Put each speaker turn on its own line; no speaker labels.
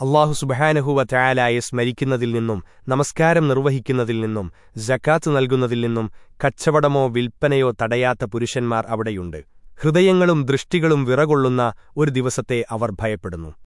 അള്ളാഹു സുബഹാനഹുവ ചായാലായെ സ്മരിക്കുന്നതിൽ നിന്നും നമസ്കാരം നിർവഹിക്കുന്നതിൽ നിന്നും ജക്കാത്ത് നൽകുന്നതിൽ നിന്നും കച്ചവടമോ വിൽപ്പനയോ തടയാത്ത പുരുഷന്മാർ അവിടെയുണ്ട്. ഹൃദയങ്ങളും ദൃഷ്ടികളും വിറകൊള്ളുന്ന ഒരു ദിവസത്തെ അവർ ഭയപ്പെടുന്നു.